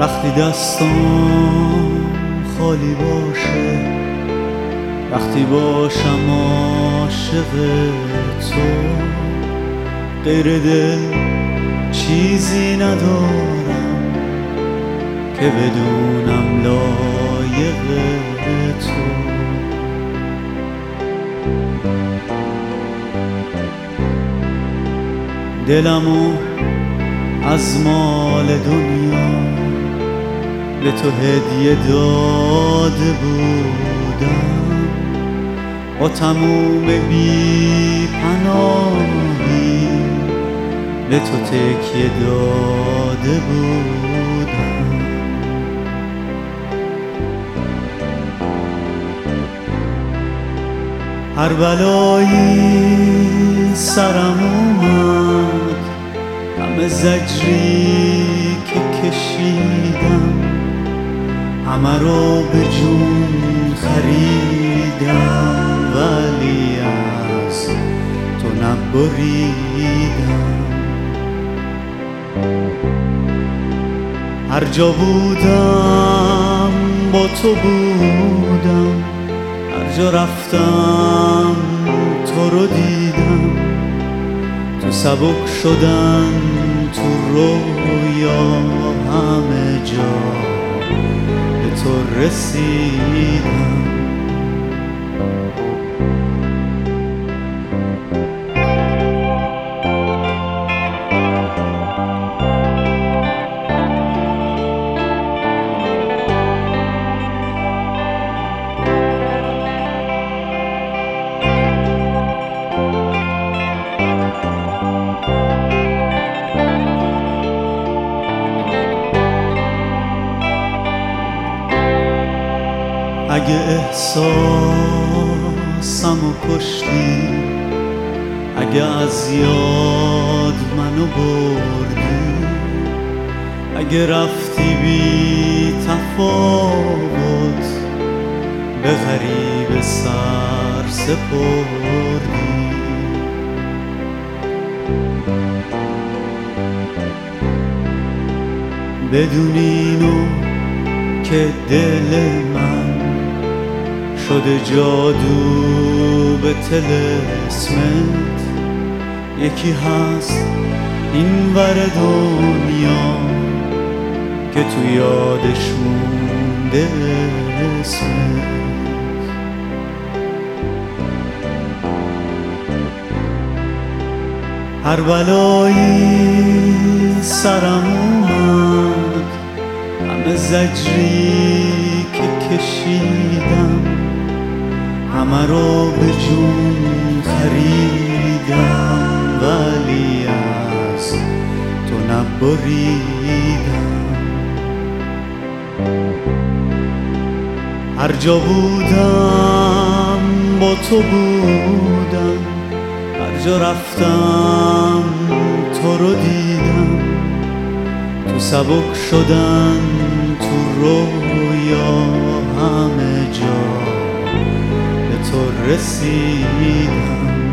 دستان خالی باشه وقتی باشم عاشق تو غیر دل چیزی ندارم که بدونم لایق تو. دلمو از مال دنیا به تو هدیه داده بودم. با تموم بی پناهی به تو تکیه داده بودم. هر بلایی سرم اومد همه زجری که کشیدم. همه رو به جون خریدم ولی از تو نبریدم. هر جا بودم با تو بودم هر جا رفتم تو رو دیدم. تو سبک شدن تو رویا همه جا. تو رسیدم. اگه احساسم و کشتی اگه از یاد منو بردی اگه رفتی بی تفاوت به غریب سر سپردی. بدونینو که دل من شده جادو به تلسمت یکی هست این ور دنیا که تو یادش مونده اسمت هر بلایی سرم اومد همه زجری که کشیدم. همه رو به جون خریدم ولی از تو نبریدم. هر جا بودم با تو بودم هر جا رفتم تو رو دیدم. تو سبک شدن تو رویا. تو رسیدم